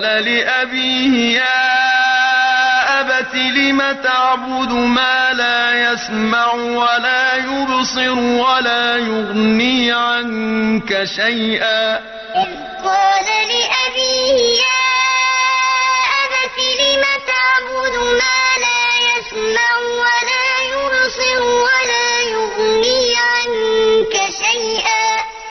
قال لأبيه يا أبت لم تعبد ما لا يسمع ولا يبصر ولا يغني عنك شيئا؟ قال لأبيه يا أبت لم تعبد ما لا يسمع ولا